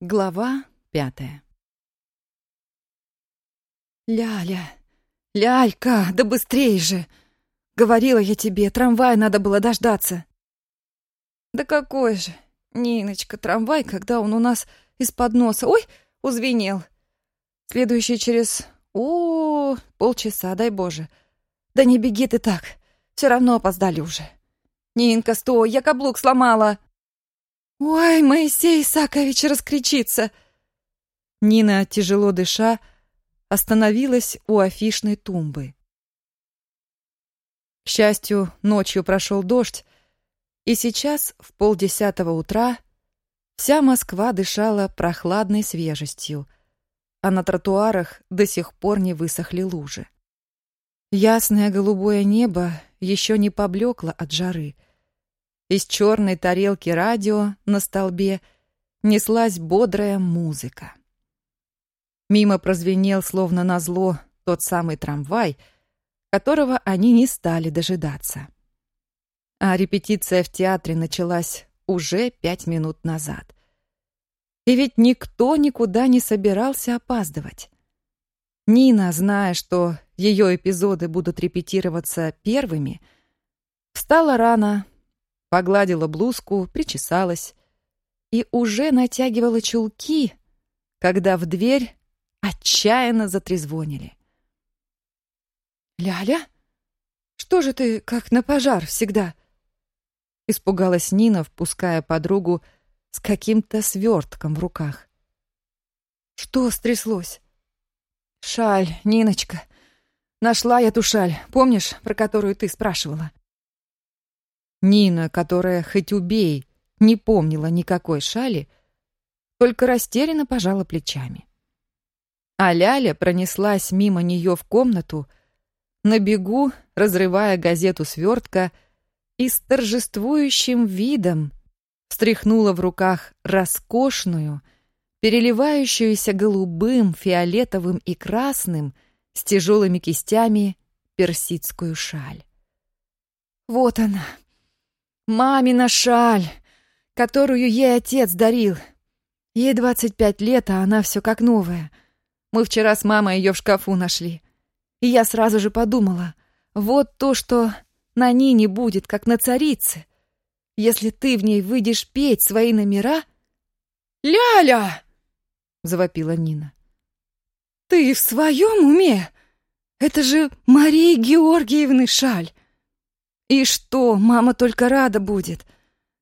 Глава пятая «Ляля! Лялька, да быстрей же! Говорила я тебе, трамвая надо было дождаться!» «Да какой же, Ниночка, трамвай, когда он у нас из-под носа... Ой, узвенел! Следующий через... О, полчаса, дай боже! Да не беги ты так, все равно опоздали уже!» «Нинка, стой, я каблук сломала!» «Ой, Моисей Исакович раскричится!» Нина, тяжело дыша, остановилась у афишной тумбы. К счастью, ночью прошел дождь, и сейчас, в полдесятого утра, вся Москва дышала прохладной свежестью, а на тротуарах до сих пор не высохли лужи. Ясное голубое небо еще не поблекло от жары — из черной тарелки радио на столбе неслась бодрая музыка. Мимо прозвенел, словно назло, тот самый трамвай, которого они не стали дожидаться. А репетиция в театре началась уже пять минут назад. И ведь никто никуда не собирался опаздывать. Нина, зная, что ее эпизоды будут репетироваться первыми, встала рано, погладила блузку, причесалась и уже натягивала чулки, когда в дверь отчаянно затрезвонили. «Ляля, что же ты, как на пожар всегда?» Испугалась Нина, впуская подругу с каким-то свертком в руках. «Что стряслось?» «Шаль, Ниночка. Нашла я ту шаль, помнишь, про которую ты спрашивала?» Нина, которая хоть убей, не помнила никакой шали, только растерянно пожала плечами. А Ляля пронеслась мимо нее в комнату, на бегу разрывая газету свертка и с торжествующим видом встряхнула в руках роскошную, переливающуюся голубым, фиолетовым и красным с тяжелыми кистями персидскую шаль. «Вот она, Мамина шаль, которую ей отец дарил. Ей двадцать пять лет, а она все как новая. Мы вчера с мамой ее в шкафу нашли. И я сразу же подумала, вот то, что на Нине будет, как на царице. Если ты в ней выйдешь петь свои номера... «Ляля!» — завопила Нина. «Ты в своем уме? Это же Марии Георгиевны шаль!» И что, мама только рада будет,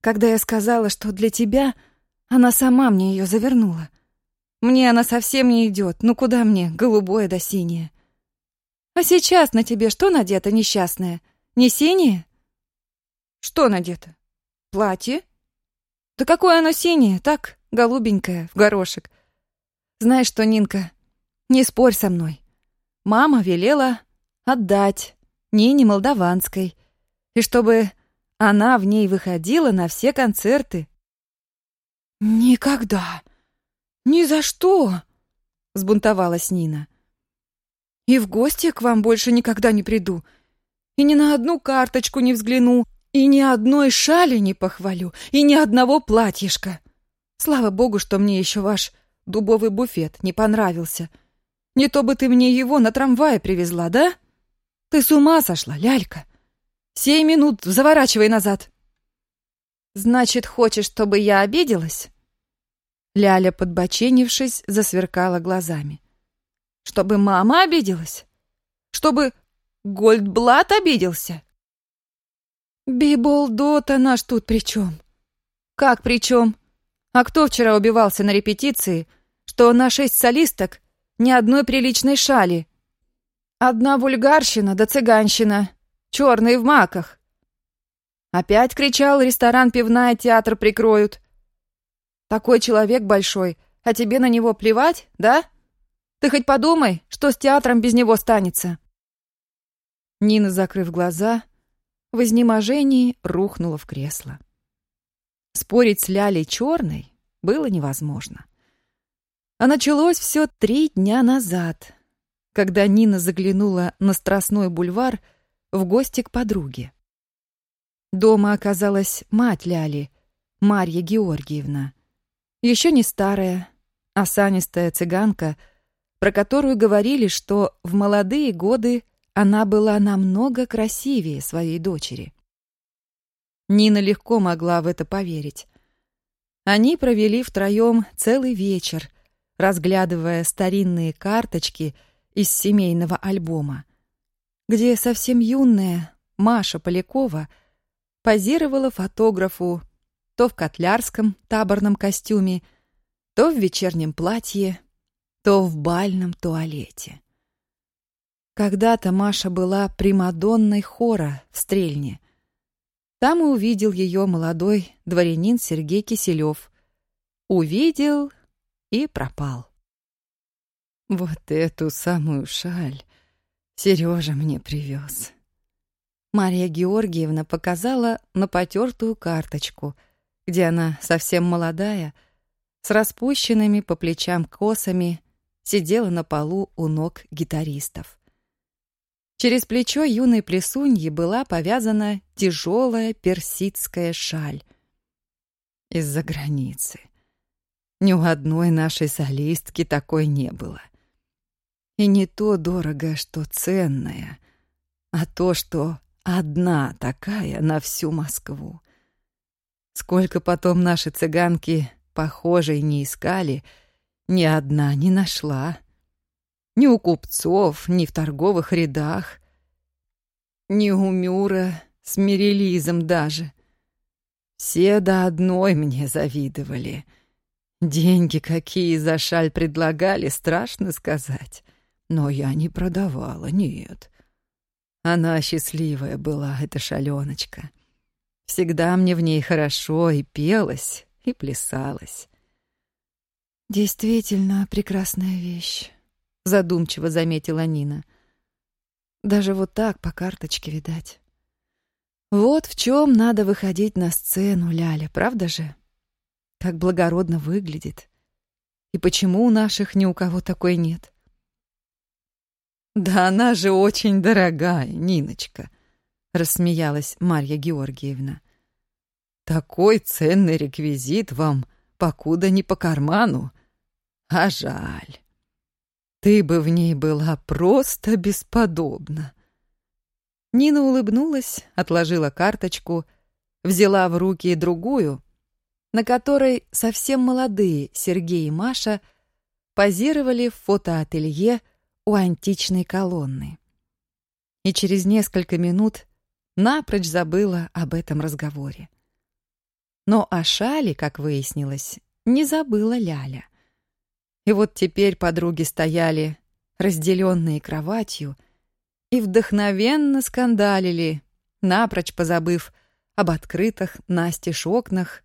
когда я сказала, что для тебя она сама мне ее завернула. Мне она совсем не идет, ну куда мне, голубое да синее. А сейчас на тебе что надето, несчастное? Не синее? Что надето? Платье? Да какое оно синее, так, голубенькое, в горошек. Знаешь что, Нинка, не спорь со мной. Мама велела отдать Нине Молдаванской — и чтобы она в ней выходила на все концерты. «Никогда! Ни за что!» — сбунтовалась Нина. «И в гости к вам больше никогда не приду, и ни на одну карточку не взгляну, и ни одной шали не похвалю, и ни одного платьишка. Слава богу, что мне еще ваш дубовый буфет не понравился. Не то бы ты мне его на трамвае привезла, да? Ты с ума сошла, лялька!» Сей минут, заворачивай назад. Значит, хочешь, чтобы я обиделась? Ляля, подбоченившись, засверкала глазами. Чтобы мама обиделась? Чтобы Гольдблат обиделся? Биболдота наш тут при чем? Как при чем? А кто вчера убивался на репетиции, что на шесть солисток ни одной приличной шали? Одна вульгарщина да цыганщина. Черные в маках. Опять кричал, ресторан пивная, театр прикроют. Такой человек большой, а тебе на него плевать, да? Ты хоть подумай, что с театром без него станется. Нина, закрыв глаза, в изнеможении рухнула в кресло. Спорить с Лялей Черной было невозможно. А началось все три дня назад, когда Нина заглянула на Страстной бульвар — в гости к подруге. Дома оказалась мать Ляли, Марья Георгиевна. Еще не старая, осанистая цыганка, про которую говорили, что в молодые годы она была намного красивее своей дочери. Нина легко могла в это поверить. Они провели втроем целый вечер, разглядывая старинные карточки из семейного альбома, где совсем юная Маша Полякова позировала фотографу то в котлярском таборном костюме, то в вечернем платье, то в бальном туалете. Когда-то Маша была примадонной хора в Стрельне. Там и увидел ее молодой дворянин Сергей Киселев. Увидел и пропал. Вот эту самую шаль Сережа мне привез. Марья Георгиевна показала на потертую карточку, где она совсем молодая, с распущенными по плечам косами, сидела на полу у ног гитаристов. Через плечо юной плесуньи была повязана тяжелая персидская шаль. Из-за границы. Ни у одной нашей солистки такой не было. И не то дорого, что ценное, а то, что одна такая на всю Москву. Сколько потом наши цыганки похожей не искали, ни одна не нашла. Ни у купцов, ни в торговых рядах, ни у Мюра с Мерилизом даже. Все до одной мне завидовали — Деньги какие за шаль предлагали, страшно сказать. Но я не продавала, нет. Она счастливая была, эта шалёночка. Всегда мне в ней хорошо и пелось, и плясалось. «Действительно прекрасная вещь», — задумчиво заметила Нина. «Даже вот так по карточке видать. Вот в чем надо выходить на сцену, Ляля, правда же?» Как благородно выглядит. И почему у наших ни у кого такой нет? «Да она же очень дорогая, Ниночка», — рассмеялась Марья Георгиевна. «Такой ценный реквизит вам покуда не по карману. А жаль. Ты бы в ней была просто бесподобна». Нина улыбнулась, отложила карточку, взяла в руки другую, на которой совсем молодые Сергей и Маша позировали в фотоателье у античной колонны. И через несколько минут напрочь забыла об этом разговоре. Но о шале, как выяснилось, не забыла Ляля. И вот теперь подруги стояли, разделенные кроватью, и вдохновенно скандалили, напрочь позабыв об открытых настежь окнах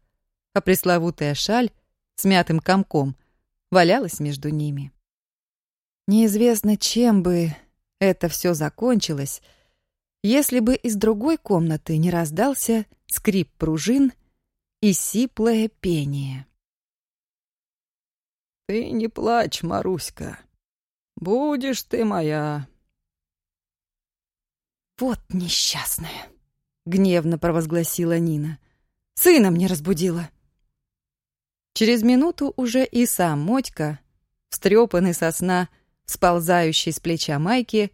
а пресловутая шаль с мятым комком валялась между ними. Неизвестно, чем бы это все закончилось, если бы из другой комнаты не раздался скрип пружин и сиплое пение. «Ты не плачь, Маруська. Будешь ты моя». «Вот несчастная!» — гневно провозгласила Нина. «Сына мне разбудила!» Через минуту уже и сам Мотька, встрепанный со сна, сползающий с плеча майки,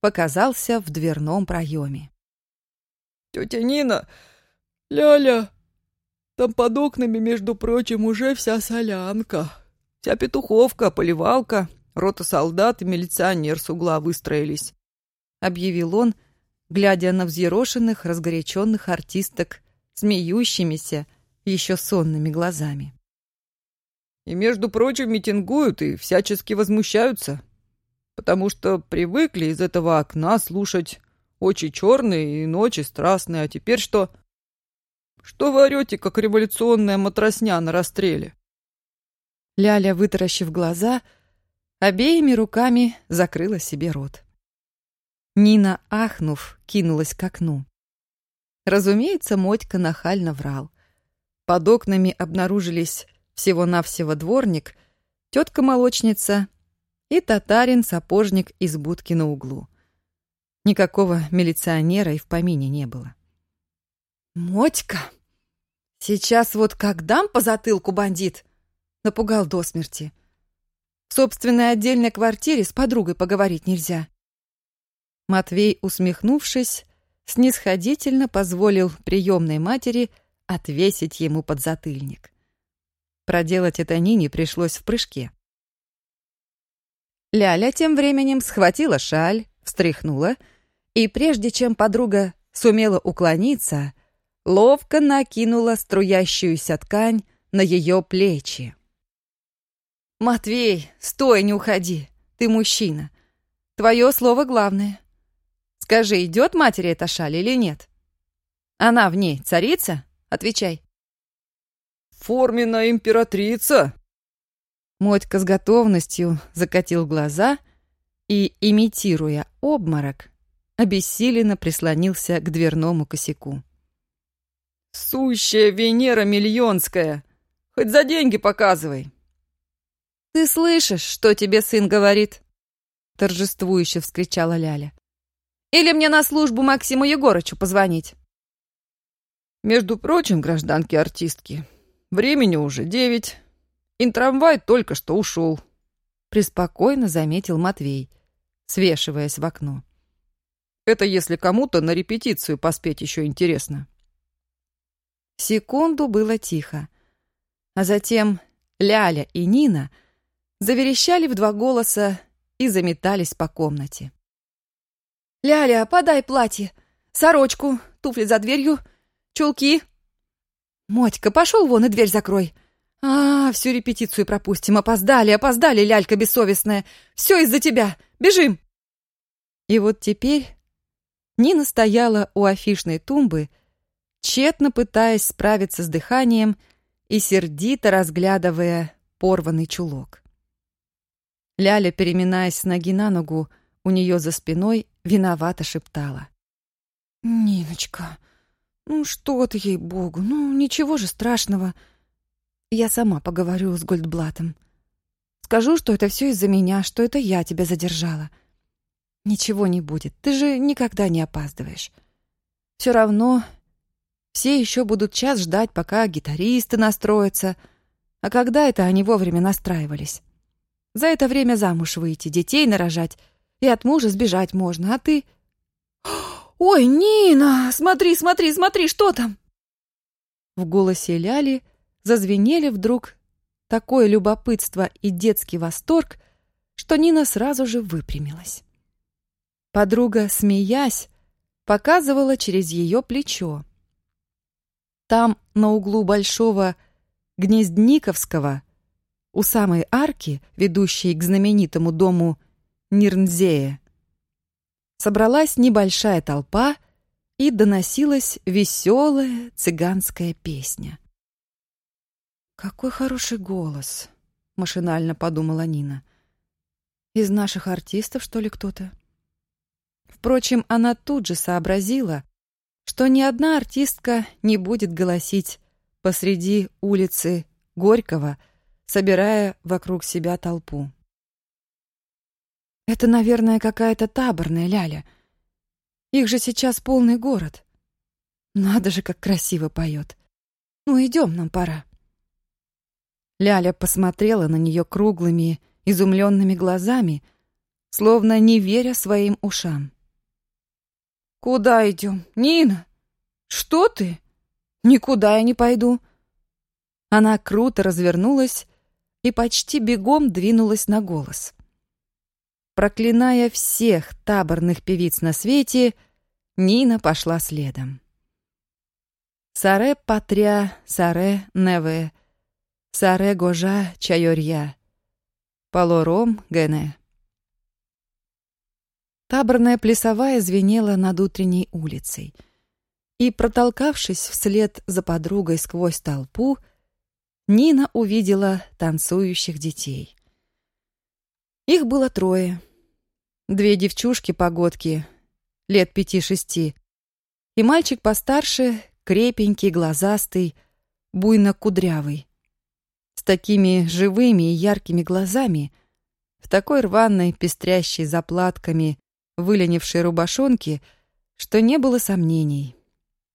показался в дверном проеме. «Тетя Нина! Ляля! Там под окнами, между прочим, уже вся солянка. Вся петуховка, поливалка, рота солдат и милиционер с угла выстроились», — объявил он, глядя на взъерошенных, разгоряченных артисток, смеющимися, еще сонными глазами. И, между прочим, митингуют и всячески возмущаются, потому что привыкли из этого окна слушать очи черные и ночи страстные, а теперь что? Что вы орете, как революционная матросня на расстреле? Ляля, вытаращив глаза, обеими руками закрыла себе рот. Нина, ахнув, кинулась к окну. Разумеется, Мотька нахально врал. Под окнами обнаружились всего-навсего дворник, тетка-молочница и татарин-сапожник из будки на углу. Никакого милиционера и в помине не было. «Мотька, сейчас вот как дам по затылку, бандит, Напугал до смерти. В собственной отдельной квартире с подругой поговорить нельзя. Матвей, усмехнувшись, снисходительно позволил приемной матери отвесить ему подзатыльник. Проделать это Нине пришлось в прыжке. Ляля тем временем схватила шаль, встряхнула, и прежде чем подруга сумела уклониться, ловко накинула струящуюся ткань на ее плечи. «Матвей, стой, не уходи. Ты мужчина. Твое слово главное. Скажи, идет матери эта шаль или нет? Она в ней царица? Отвечай». «Форменная императрица!» Мотька с готовностью закатил глаза и, имитируя обморок, обессиленно прислонился к дверному косяку. «Сущая Венера Миллионская! Хоть за деньги показывай!» «Ты слышишь, что тебе сын говорит?» Торжествующе вскричала Ляля. «Или мне на службу Максиму Егорычу позвонить?» «Между прочим, гражданки-артистки, времени уже девять. Интрамвай только что ушел», — преспокойно заметил Матвей, свешиваясь в окно. «Это если кому-то на репетицию поспеть еще интересно». Секунду было тихо. А затем Ляля и Нина заверещали в два голоса и заметались по комнате. «Ляля, подай платье, сорочку, туфли за дверью, чулки». «Мотька, пошел вон и дверь закрой». «А, всю репетицию пропустим. Опоздали, опоздали, лялька бессовестная. Все из-за тебя. Бежим!» И вот теперь Нина стояла у афишной тумбы, тщетно пытаясь справиться с дыханием и сердито разглядывая порванный чулок. Ляля, переминаясь с ноги на ногу, у нее за спиной виновато шептала. «Ниночка, ну что ты, ей-богу, ну ничего же страшного. Я сама поговорю с Гольдблатом. Скажу, что это все из-за меня, что это я тебя задержала. Ничего не будет, ты же никогда не опаздываешь. Все равно все еще будут час ждать, пока гитаристы настроятся. А когда это они вовремя настраивались? За это время замуж выйти, детей нарожать, и от мужа сбежать можно, а ты... «Ой, Нина, смотри, смотри, смотри, что там?» В голосе Ляли зазвенели вдруг такое любопытство и детский восторг, что Нина сразу же выпрямилась. Подруга, смеясь, показывала через ее плечо. Там, на углу Большого Гнездниковского, у самой арки, ведущей к знаменитому дому Нирнзея, собралась небольшая толпа и доносилась веселая цыганская песня. «Какой хороший голос!» — машинально подумала Нина. «Из наших артистов, что ли, кто-то?» Впрочем, она тут же сообразила, что ни одна артистка не будет голосить посреди улицы Горького, собирая вокруг себя толпу. Это, наверное, какая-то таборная ляля. Их же сейчас полный город. Надо же, как красиво поет. Ну, идем, нам пора. Ляля посмотрела на нее круглыми, изумленными глазами, словно не веря своим ушам. «Куда идем? Нина? Что ты? Никуда я не пойду». Она круто развернулась и почти бегом двинулась на голос. Проклиная всех таборных певиц на свете, Нина пошла следом. Саре патря, саре неве, саре гожа чайорья, полором гене. Таборная плясовая звенела над утренней улицей. И, протолкавшись вслед за подругой сквозь толпу, Нина увидела танцующих детей. Их было трое. Две девчушки-погодки, лет пяти-шести, и мальчик постарше, крепенький, глазастый, буйно-кудрявый. С такими живыми и яркими глазами, в такой рваной, пестрящей заплатками выленившей рубашонки, что не было сомнений.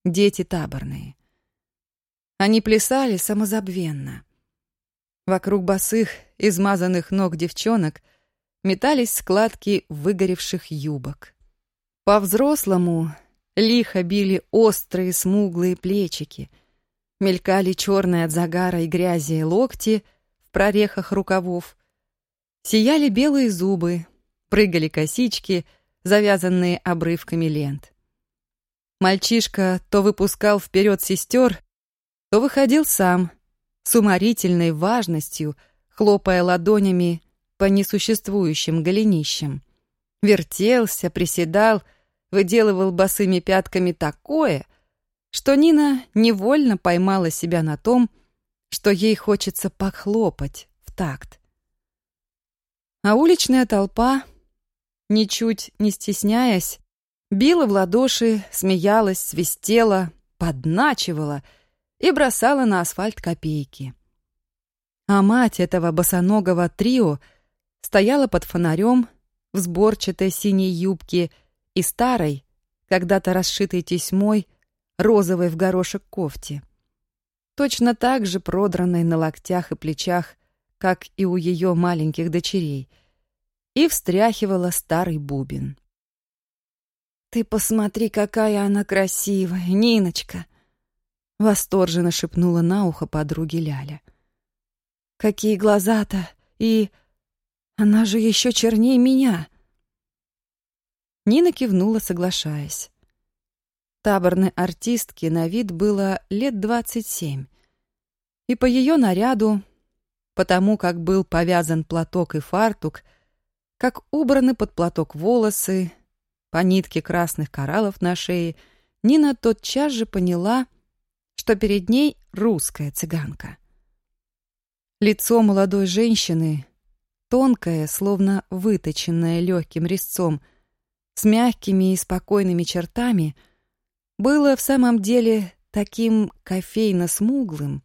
Дети таборные. Они плясали самозабвенно. Вокруг босых, измазанных ног девчонок метались складки выгоревших юбок. По-взрослому лихо били острые смуглые плечики, мелькали черные от загара и грязи локти в прорехах рукавов, сияли белые зубы, прыгали косички, завязанные обрывками лент. Мальчишка то выпускал вперед сестер, то выходил сам, с уморительной важностью, хлопая ладонями по несуществующим голенищам. Вертелся, приседал, выделывал босыми пятками такое, что Нина невольно поймала себя на том, что ей хочется похлопать в такт. А уличная толпа, ничуть не стесняясь, била в ладоши, смеялась, свистела, подначивала и бросала на асфальт копейки. А мать этого босоногого трио стояла под фонарем в сборчатой синей юбке и старой, когда-то расшитой тесьмой, розовой в горошек кофте. Точно так же продранной на локтях и плечах, как и у ее маленьких дочерей, и встряхивала старый бубен. «Ты посмотри, какая она красивая, Ниночка!» Восторженно шепнула на ухо подруге Ляля. «Какие глаза-то! И она же еще чернее меня!» Нина кивнула, соглашаясь. Таборной артистке на вид было лет двадцать семь. И по ее наряду, потому как был повязан платок и фартук, как убраны под платок волосы, по нитке красных кораллов на шее, Нина тотчас же поняла, что перед ней русская цыганка. Лицо молодой женщины, тонкое, словно выточенное легким резцом, с мягкими и спокойными чертами — было в самом деле таким кофейно-смуглым,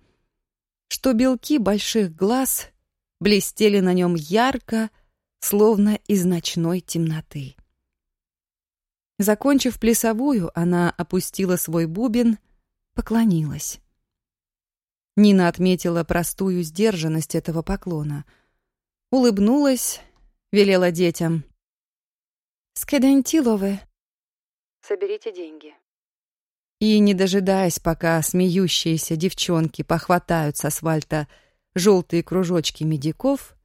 что белки больших глаз блестели на нем ярко, словно из ночной темноты. Закончив плясовую, она опустила свой бубен, поклонилась. Нина отметила простую сдержанность этого поклона. Улыбнулась, велела детям. «Скедентиловы». «Соберите деньги». И, не дожидаясь, пока смеющиеся девчонки похватают с асфальта желтые кружочки медиков,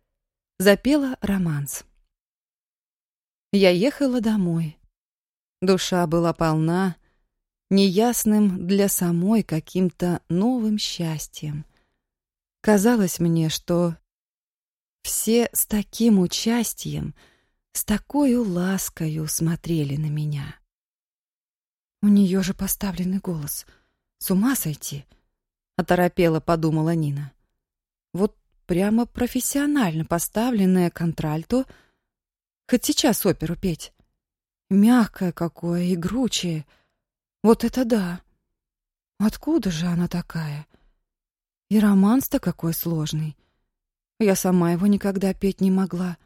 запела романс. Я ехала домой. Душа была полна, неясным для самой каким-то новым счастьем. Казалось мне, что все с таким участием, с такой ласкою смотрели на меня. У нее же поставленный голос. С ума сойти. Оторопела, подумала Нина. Вот прямо профессионально поставленное контральто. Хоть сейчас оперу петь. Мягкое какое, игручее. Вот это да. Откуда же она такая? И романс-то какой сложный. Я сама его никогда петь не могла.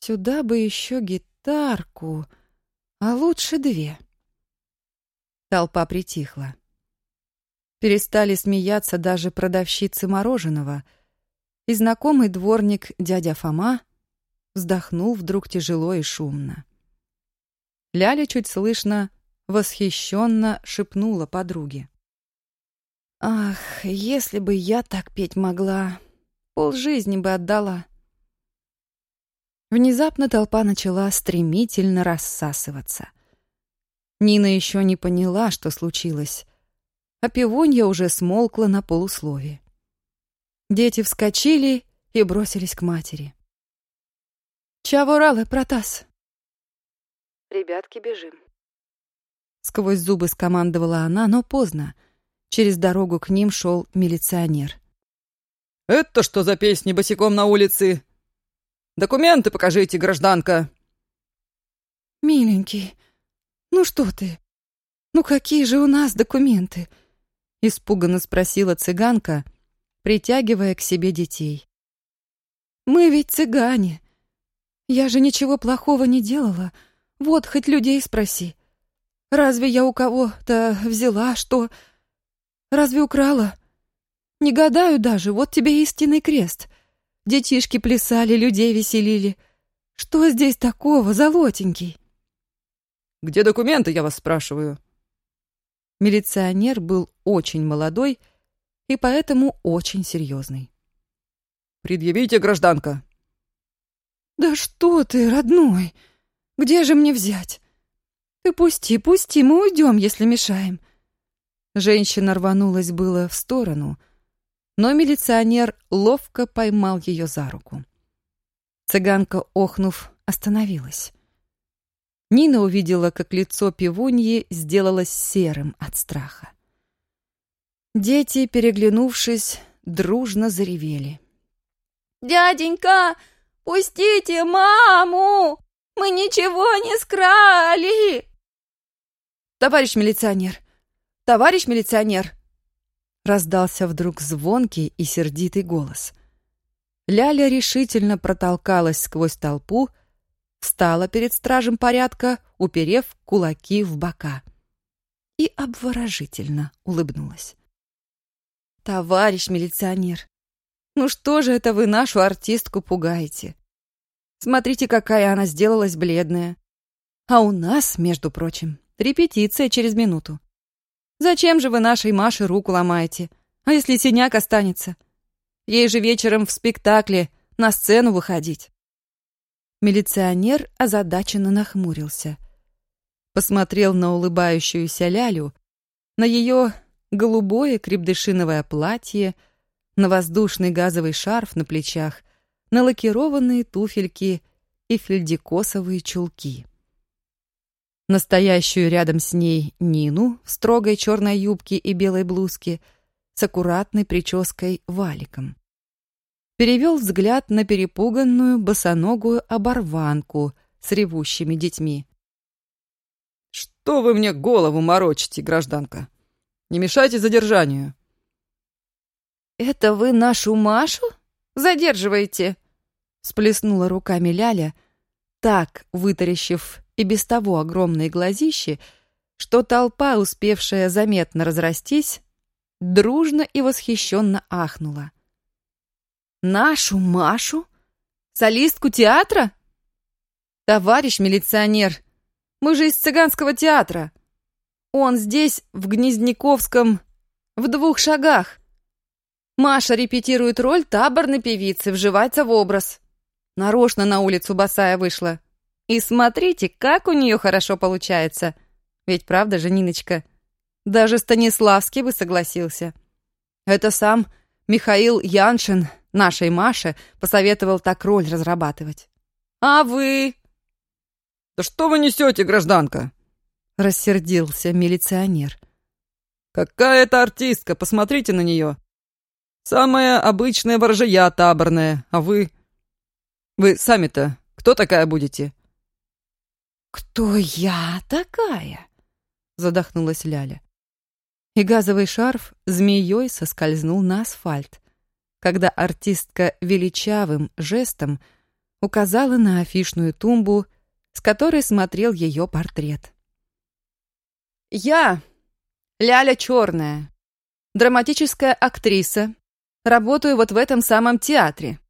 Сюда бы еще гитарку, а лучше две. Толпа притихла. Перестали смеяться даже продавщицы мороженого, и знакомый дворник дядя Фома вздохнул вдруг тяжело и шумно. Ляля чуть слышно, восхищенно шепнула подруге. «Ах, если бы я так петь могла, полжизни бы отдала». Внезапно толпа начала стремительно рассасываться. Нина еще не поняла, что случилось, а пивонья уже смолкла на полуслове. Дети вскочили и бросились к матери. «Чего ралы, Протас?» «Ребятки, бежим». Сквозь зубы скомандовала она, но поздно. Через дорогу к ним шел милиционер. «Это что за песни босиком на улице? Документы покажите, гражданка!» «Миленький, «Ну что ты? Ну какие же у нас документы?» — испуганно спросила цыганка, притягивая к себе детей. «Мы ведь цыгане. Я же ничего плохого не делала. Вот, хоть людей спроси. Разве я у кого-то взяла, что? Разве украла? Не гадаю даже, вот тебе истинный крест. Детишки плясали, людей веселили. Что здесь такого, золотенький?» «Где документы, я вас спрашиваю?» Милиционер был очень молодой и поэтому очень серьезный. «Предъявите, гражданка!» «Да что ты, родной! Где же мне взять? Ты пусти, пусти, мы уйдем, если мешаем!» Женщина рванулась было в сторону, но милиционер ловко поймал ее за руку. Цыганка, охнув, остановилась. Нина увидела, как лицо пивуньи сделалось серым от страха. Дети, переглянувшись, дружно заревели. «Дяденька, пустите маму! Мы ничего не скрали!» «Товарищ милиционер! Товарищ милиционер!» Раздался вдруг звонкий и сердитый голос. Ляля решительно протолкалась сквозь толпу, встала перед стражем порядка, уперев кулаки в бока. И обворожительно улыбнулась. «Товарищ милиционер, ну что же это вы нашу артистку пугаете? Смотрите, какая она сделалась бледная. А у нас, между прочим, репетиция через минуту. Зачем же вы нашей Маше руку ломаете? А если синяк останется? Ей же вечером в спектакле на сцену выходить. Милиционер озадаченно нахмурился. Посмотрел на улыбающуюся Лялю, на ее голубое крепдышиновое платье, на воздушный газовый шарф на плечах, на лакированные туфельки и фельдикосовые чулки настоящую рядом с ней Нину в строгой черной юбке и белой блузке с аккуратной прической валиком. Перевел взгляд на перепуганную босоногую оборванку с ревущими детьми. «Что вы мне голову морочите, гражданка? Не мешайте задержанию». «Это вы нашу Машу задерживаете?» Сплеснула руками Ляля, так вытаращив и без того огромные глазищи, что толпа, успевшая заметно разрастись, дружно и восхищенно ахнула. «Нашу Машу? Солистку театра? Товарищ милиционер, мы же из цыганского театра. Он здесь, в Гнездниковском, в двух шагах. Маша репетирует роль таборной певицы, вживается в образ. Нарочно на улицу босая вышла. И смотрите, как у нее хорошо получается. Ведь правда же, Ниночка? Даже Станиславский бы согласился. Это сам Михаил Яншин нашей Маше посоветовал так роль разрабатывать. А вы? Да что вы несете, гражданка? Рассердился милиционер. Какая это артистка, посмотрите на нее. Самая обычная ворожья таборная, а вы... Вы сами-то кто такая будете? «Кто я такая?» — задохнулась Ляля. И газовый шарф змеей соскользнул на асфальт, когда артистка величавым жестом указала на афишную тумбу, с которой смотрел ее портрет. «Я, Ляля Черная, драматическая актриса, работаю вот в этом самом театре.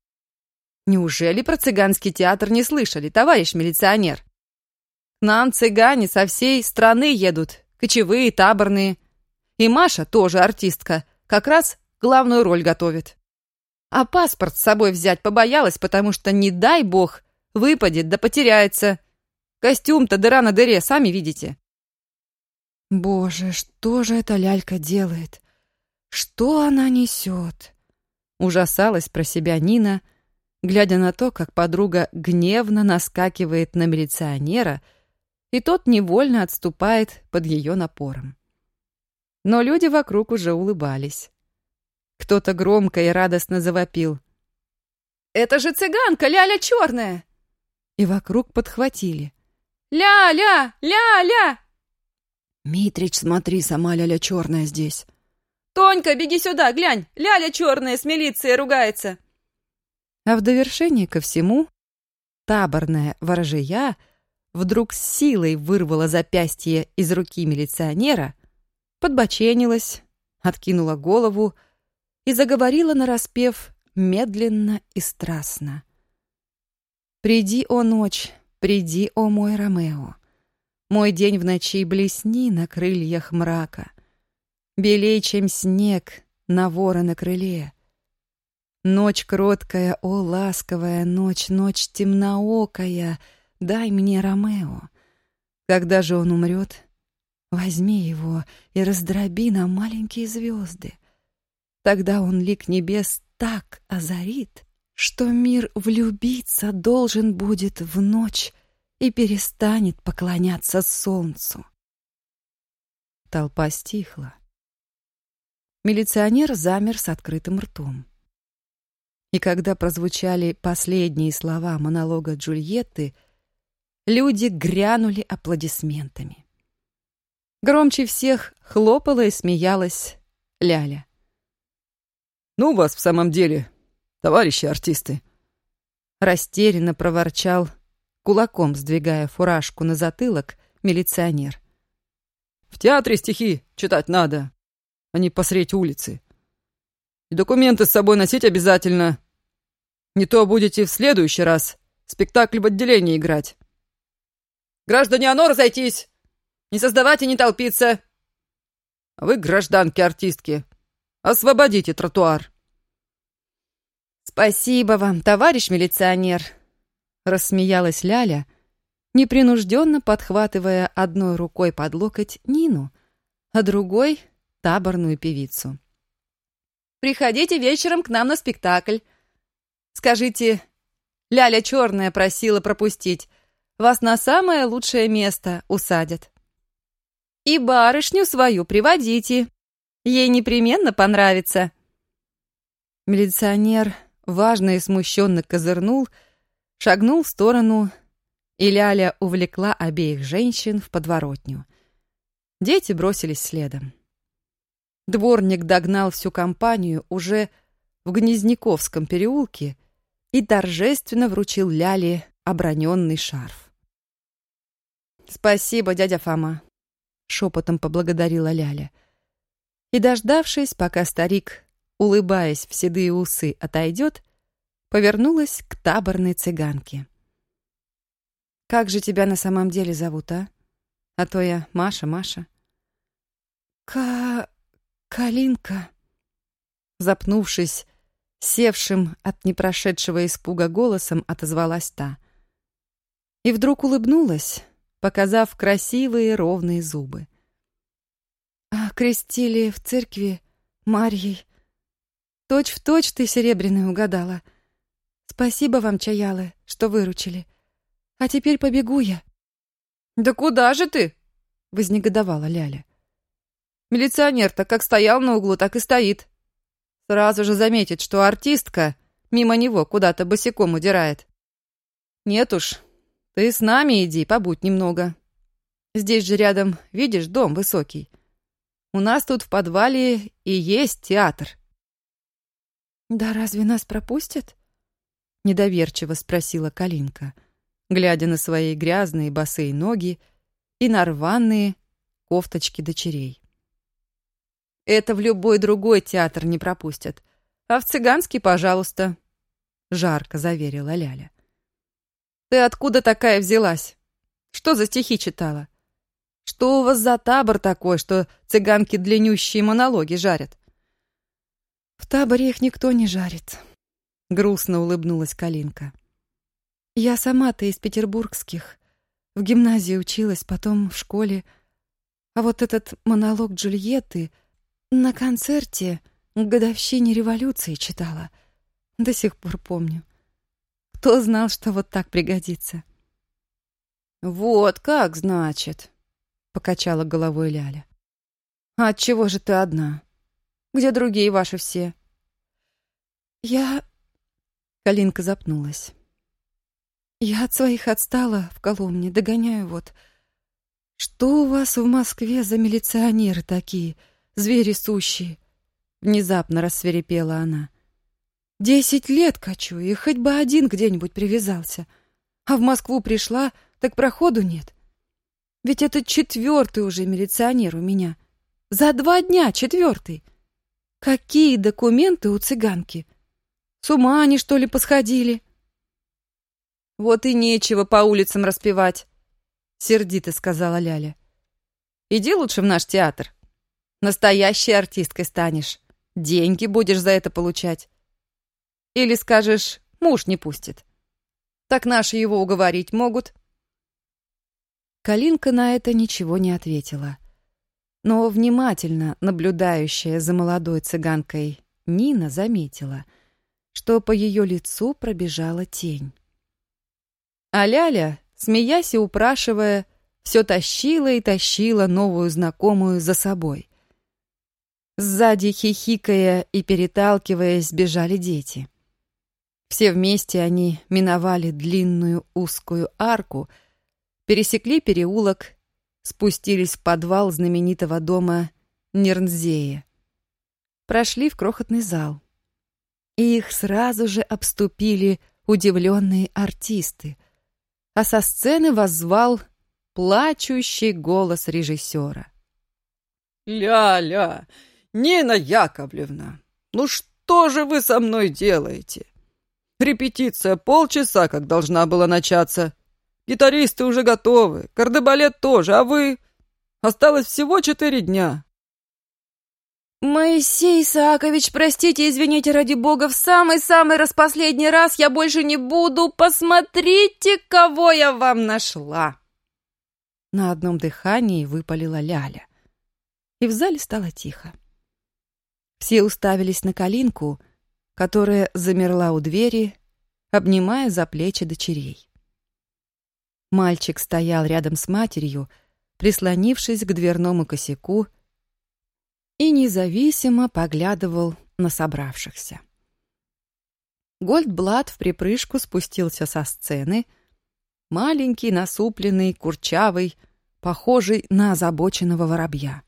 Неужели про цыганский театр не слышали, товарищ милиционер?» Нам цыгане со всей страны едут, кочевые, таборные. И Маша, тоже артистка, как раз главную роль готовит. А паспорт с собой взять побоялась, потому что, не дай бог, выпадет да потеряется. Костюм-то дыра на дыре, сами видите. Боже, что же эта лялька делает? Что она несет? Ужасалась про себя Нина, глядя на то, как подруга гневно наскакивает на милиционера — и тот невольно отступает под ее напором. Но люди вокруг уже улыбались. Кто-то громко и радостно завопил. «Это же цыганка, ля-ля черная!» И вокруг подхватили. «Ля-ля! Ля-ля!» «Митрич, смотри, сама ля-ля черная здесь!» «Тонька, беги сюда, глянь! Ляля черная с милицией ругается!» А в довершение ко всему таборная ворожия — вдруг с силой вырвала запястье из руки милиционера, подбоченилась, откинула голову и заговорила нараспев медленно и страстно. «Приди, о ночь, приди, о мой Ромео! Мой день в ночи блесни на крыльях мрака, белей, чем снег на ворона крыле. Ночь кроткая, о ласковая ночь, ночь темноокая, дай мне Ромео. Когда же он умрет, возьми его и раздроби на маленькие звезды. Тогда он лик небес так озарит, что мир влюбиться должен будет в ночь и перестанет поклоняться солнцу. Толпа стихла. Милиционер замер с открытым ртом. И когда прозвучали последние слова монолога Джульетты, люди грянули аплодисментами. Громче всех хлопала и смеялась Ляля. «Ну вас в самом деле, товарищи артисты!» Растерянно проворчал, кулаком сдвигая фуражку на затылок, милиционер. «В театре стихи читать надо, а не посредь улицы. И документы с собой носить обязательно. Не то будете в следующий раз спектакль в отделении играть. Граждане Оно, разойтись! Не создавать и не толпиться! А вы, гражданки-артистки, освободите тротуар!» «Спасибо вам, товарищ милиционер!» Рассмеялась Ляля, непринужденно подхватывая одной рукой под локоть Нину, а другой — таборную певицу. «Приходите вечером к нам на спектакль. Скажите, Ляля Черная просила пропустить. Вас на самое лучшее место усадят. И барышню свою приводите. Ей непременно понравится». Милиционер важно и смущенно козырнул, шагнул в сторону, и Ляля увлекла обеих женщин в подворотню. Дети бросились следом. Дворник догнал всю компанию уже в Гнезняковском переулке и торжественно вручил Ляле оброненный шарф. «Спасибо, дядя Фома», — шепотом поблагодарила Ляля. И, дождавшись, пока старик, улыбаясь в седые усы, отойдет, повернулась к таборной цыганке. «Как же тебя на самом деле зовут, а? А то я Маша, Маша». «Ка... Калинка», запнувшись, севшим от непрошедшего испуга голосом отозвалась та. И вдруг улыбнулась, показав красивые ровные зубы. «А крестили в церкви Марьей. Точь в точь ты серебряную угадала. Спасибо вам, чаялы, что выручили. А теперь побегу я». «Да куда же ты?» — вознегодовала Ляля. «Милиционер-то как стоял на углу, так и стоит. Сразу же заметит, что артистка мимо него куда-то босиком удирает. Нет уж, ты с нами иди, побудь немного. Здесь же рядом, видишь, дом высокий. У нас тут в подвале и есть театр. Да разве нас пропустят? Недоверчиво спросила Калинка, глядя на свои грязные босые ноги и на рваные кофточки дочерей. Это в любой другой театр не пропустят. А в цыганский, пожалуйста», — жарко заверила Ляля. «Ты откуда такая взялась? Что за стихи читала? Что у вас за табор такой, что цыганки длиннющие монологи жарят?» «В таборе их никто не жарит», — грустно улыбнулась Калинка. «Я сама-то из петербургских. В гимназии училась, потом в школе. А вот этот монолог Джульетты — на концерте к годовщине революции читала. До сих пор помню. Кто знал, что вот так пригодится? «Вот как, значит», — покачала головой Ляля. «А отчего же ты одна? Где другие ваши все?» «Я...» — Калинка запнулась. «Я от своих отстала в Коломне, догоняю вот. Что у вас в Москве за милиционеры такие?» звери сущие!» Внезапно рассверепела она. «Десять лет качу, и хоть бы один где-нибудь привязался. А в Москву пришла, так проходу нет. Ведь это четвертый уже милиционер у меня. За два дня четвертый. Какие документы у цыганки? С ума они, что ли, посходили? Вот и нечего по улицам распевать, сердито сказала Ляля. Иди лучше в наш театр. Настоящей артисткой станешь. Деньги будешь за это получать. Или скажешь, муж не пустит. Так наши его уговорить могут. Калинка на это ничего не ответила. Но внимательно наблюдающая за молодой цыганкой Нина заметила, что по ее лицу пробежала тень. А Ляля, смеясь и упрашивая, все тащила и тащила новую знакомую за собой. Сзади, хихикая и переталкиваясь, бежали дети. Все вместе они миновали длинную узкую арку, пересекли переулок, спустились в подвал знаменитого дома Нернзея. Прошли в крохотный зал. И их сразу же обступили удивленные артисты, а со сцены воззвал плачущий голос режиссера. «Ля-ля, Нина Яковлевна, ну что же вы со мной делаете? Репетиция полчаса, как должна была начаться. Гитаристы уже готовы, кардебалет тоже, а вы... Осталось всего четыре дня. «Моисей Исаакович, простите, извините, ради бога, в самый-самый распоследний раз я больше не буду. Посмотрите, кого я вам нашла!» На одном дыхании выпалила Ляля. И в зале стало тихо. Все уставились на Калинку, которая замерла у двери, обнимая за плечи дочерей. Мальчик стоял рядом с матерью, прислонившись к дверному косяку, и независимо поглядывал на собравшихся. Гольдблат в припрыжку спустился со сцены, маленький, насупленный, курчавый, похожий на озабоченного воробья.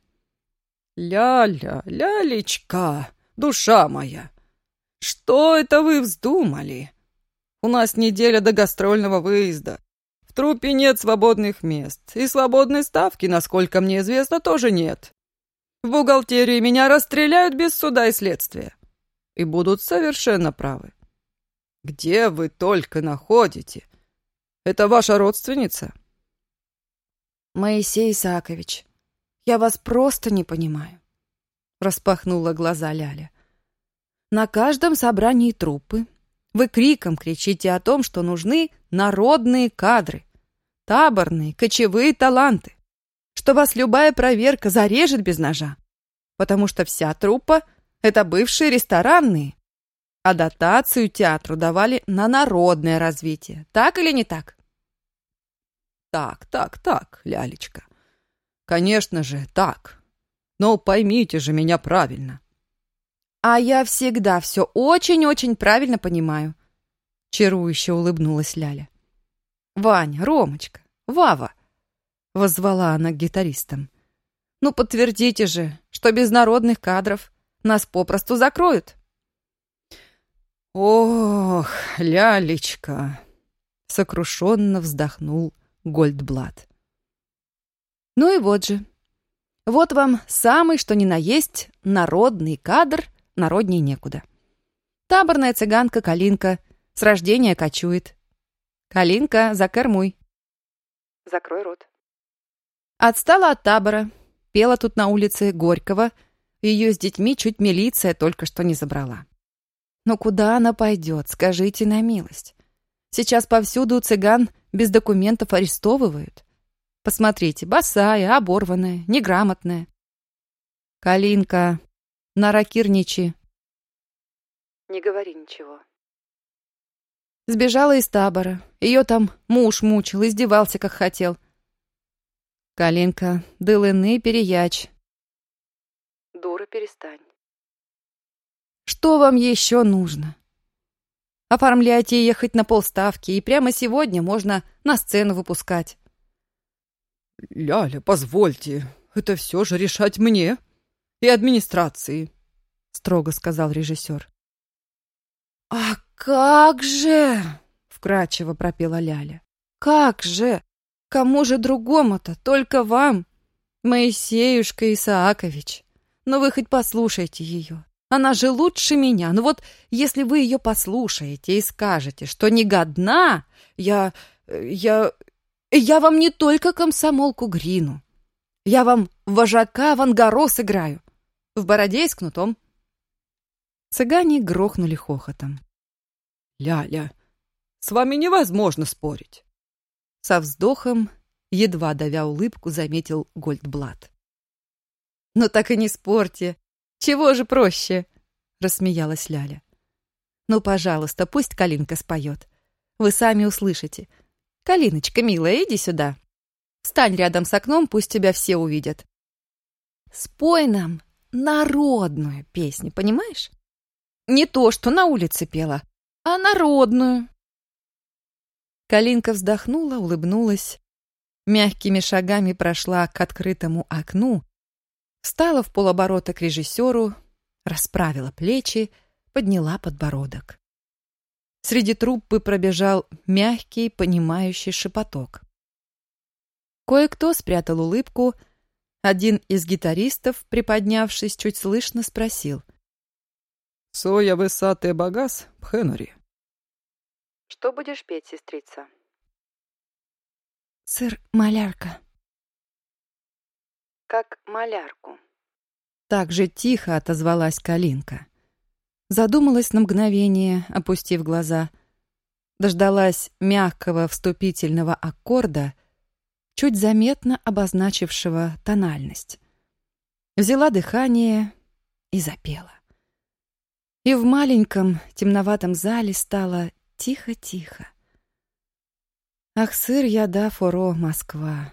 «Ля-ля, лялечка, душа моя, что это вы вздумали? У нас неделя до гастрольного выезда. В трупе нет свободных мест, и свободной ставки, насколько мне известно, тоже нет. В бухгалтерии меня расстреляют без суда и следствия. И будут совершенно правы. Где вы только находите? Это ваша родственница? Моисей Исаакович, я вас просто не понимаю. Распахнула глаза Ляля. На каждом собрании труппы вы криком кричите о том, что нужны народные кадры, таборные, кочевые таланты что вас любая проверка зарежет без ножа, потому что вся труппа — это бывшие ресторанные, а дотацию театру давали на народное развитие. Так или не так? Так, так, так, лялечка. Конечно же, так. Но поймите же меня правильно. А я всегда все очень-очень правильно понимаю. Чарующе улыбнулась Ляля. Ваня, Ромочка, Вава, воззвала она к гитаристам. «Ну, подтвердите же, что без народных кадров нас попросту закроют». «Ох, лялечка!» — сокрушенно вздохнул Гольдблат. «Ну и вот же. Вот вам самый, что ни на есть, народный кадр, народней некуда. Таборная цыганка Калинка с рождения кочует. Калинка, закормуй». «Закрой рот», Отстала от табора, пела тут на улице Горького, ее с детьми чуть милиция только что не забрала. Но куда она пойдет, скажите на милость? Сейчас повсюду цыган без документов арестовывают. Посмотрите, босая, оборванная, неграмотная. Калинка, наракирничи. Не говори ничего. Сбежала из табора. Ее там муж мучил, издевался, как хотел. Калинка, дылыны переяч. Дура, перестань. Что вам еще нужно? Оформляйте и ехать на полставки, и прямо сегодня можно на сцену выпускать. Ляля, позвольте, это все же решать мне и администрации, строго сказал режиссер. А как же? вкрадчиво пропела Ляля. Как же? Кому же другому-то? Только вам, Моисеюшка Исаакович. Но вы хоть послушайте ее. Она же лучше меня. Ну вот, если вы ее послушаете и скажете, что не годна, я... я... я вам не только комсомолку Грину. Я вам вожака в ангаро сыграю. В бороде и с кнутом. Цыгане грохнули хохотом. «Ляля, с вами невозможно спорить!» Со вздохом, едва давя улыбку, заметил Гольдблат. «Ну так и не спорьте. Чего же проще?» — рассмеялась Ляля. «Ну, пожалуйста, пусть Калинка споет. Вы сами услышите. Калиночка, милая, иди сюда. Встань рядом с окном, пусть тебя все увидят. Спой нам народную песню, понимаешь? Не то, что на улице пела, а народную. Калинка вздохнула, улыбнулась, мягкими шагами прошла к открытому окну, встала в полоборота к режиссеру, расправила плечи, подняла подбородок. Среди труппы пробежал мягкий, понимающий шепоток. Кое-кто спрятал улыбку, один из гитаристов, приподнявшись, чуть слышно спросил — Соя высатый багаз, Пхенори. Что будешь петь, сестрица? Сыр малярка. Как малярку. Так же тихо отозвалась Калинка. Задумалась на мгновение, опустив глаза. Дождалась мягкого вступительного аккорда, чуть заметно обозначившего тональность. Взяла дыхание и запела и в маленьком темноватом зале стало тихо-тихо. Ах, сыр яда форо Москва,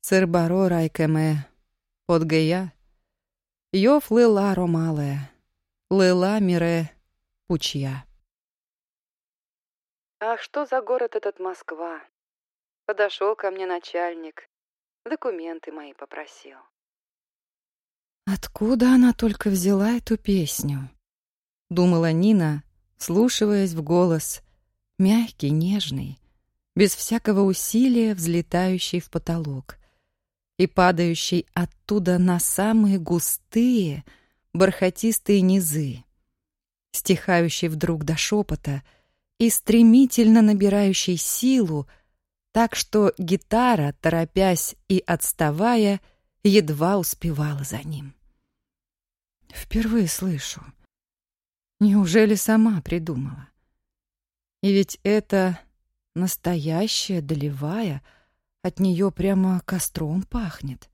сыр баро райкеме, подгея, йов лила ромале, лила мире пучья. Ах, что за город этот Москва? Подошел ко мне начальник, документы мои попросил. Откуда она только взяла эту песню? — думала Нина, слушаясь в голос, мягкий, нежный, без всякого усилия взлетающий в потолок и падающий оттуда на самые густые, бархатистые низы, стихающий вдруг до шепота и стремительно набирающий силу, так что гитара, торопясь и отставая, едва успевала за ним. «Впервые слышу», Неужели сама придумала? И ведь это настоящая долевая, от нее прямо костром пахнет.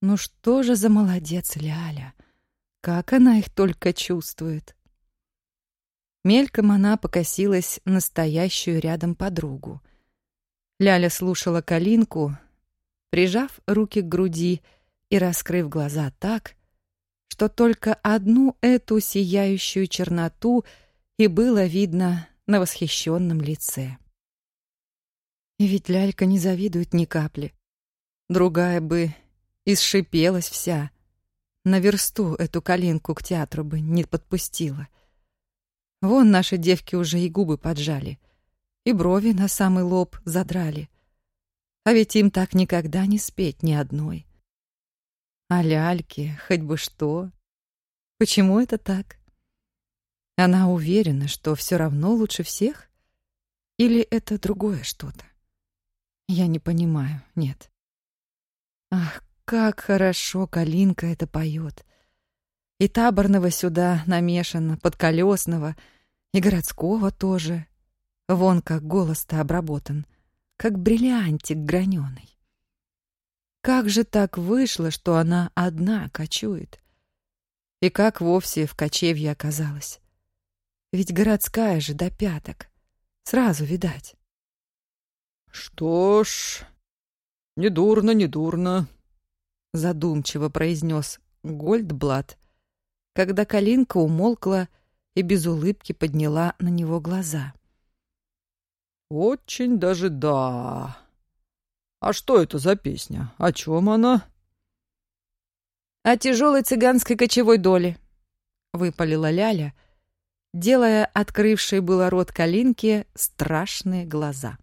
Ну что же за молодец Ляля? Как она их только чувствует? Мельком она покосилась настоящую рядом подругу. Ляля слушала Калинку, прижав руки к груди и раскрыв глаза так, что только одну эту сияющую черноту и было видно на восхищенном лице. И ведь лялька не завидует ни капли. Другая бы исшипелась вся. На версту эту калинку к театру бы не подпустила. Вон наши девки уже и губы поджали, и брови на самый лоб задрали. А ведь им так никогда не спеть ни одной. А ляльке хоть бы что. Почему это так? Она уверена, что все равно лучше всех? Или это другое что-то? Я не понимаю, нет. Ах, как хорошо Калинка это поет. И таборного сюда намешано, подколесного, и городского тоже. Вон как голос-то обработан, как бриллиантик граненый. Как же так вышло, что она одна кочует? И как вовсе в кочевье оказалась? Ведь городская же до пяток. Сразу видать. «Что ж, недурно, недурно», — задумчиво произнес Гольдблат, когда Калинка умолкла и без улыбки подняла на него глаза. «Очень даже да. «А что это за песня? О чем она?» «О тяжелой цыганской кочевой доле», — выпалила Ляля, делая открывший было рот Калинке страшные глаза.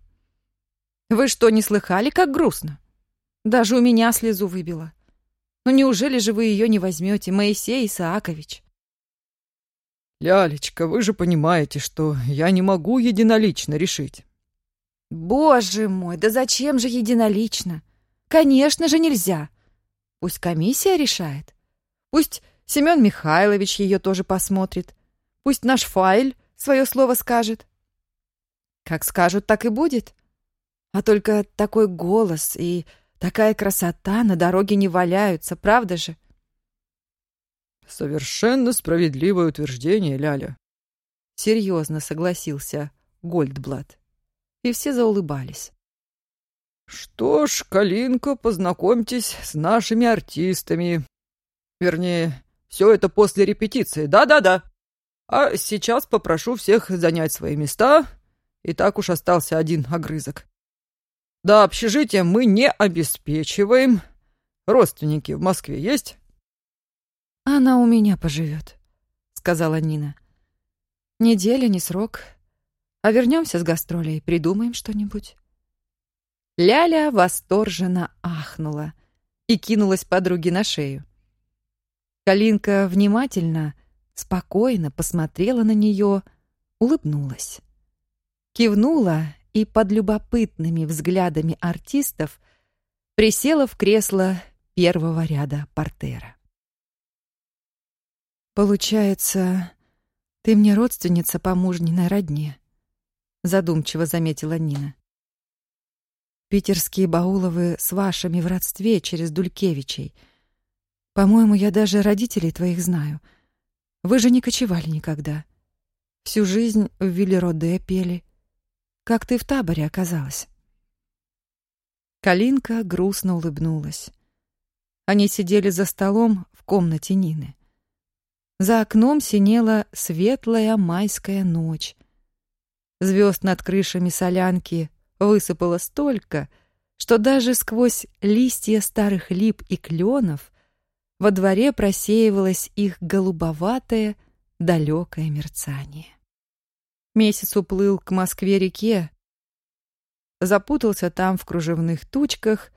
«Вы что, не слыхали, как грустно? Даже у меня слезу выбило. Ну неужели же вы ее не возьмете, Моисей Исаакович? Лялечка, вы же понимаете, что я не могу единолично решить. Боже мой, да зачем же единолично? Конечно же нельзя. Пусть комиссия решает. Пусть Семен Михайлович ее тоже посмотрит. Пусть наш файл свое слово скажет. Как скажут, так и будет. А только такой голос и такая красота на дороге не валяются, правда же? Совершенно справедливое утверждение, Ляля. Серьезно согласился Гольдблат. И все заулыбались. Что ж, Калинка, познакомьтесь с нашими артистами. Вернее, все это после репетиции. Да-да-да. А сейчас попрошу всех занять свои места. И так уж остался один огрызок. Да, общежитие мы не обеспечиваем. Родственники в Москве есть? Она у меня поживет, сказала Нина. Неделя не срок. А вернемся с гастролей, придумаем что-нибудь. Ляля восторженно ахнула и кинулась подруге на шею. Калинка внимательно, спокойно посмотрела на нее, улыбнулась. Кивнула и под любопытными взглядами артистов присела в кресло первого ряда портера. «Получается, ты мне родственница по мужниной родне», — задумчиво заметила Нина. «Питерские Бауловы с вашими в родстве через Дулькевичей. По-моему, я даже родителей твоих знаю. Вы же не кочевали никогда. Всю жизнь в Виллероде пели. Как ты в таборе оказалась?» Калинка грустно улыбнулась. Они сидели за столом в комнате Нины. За окном синела светлая майская ночь. Звезд над крышами солянки высыпало столько, что даже сквозь листья старых лип и кленов во дворе просеивалось их голубоватое, далекое мерцание. Месяц уплыл к Москве-реке, запутался там в кружевных тучках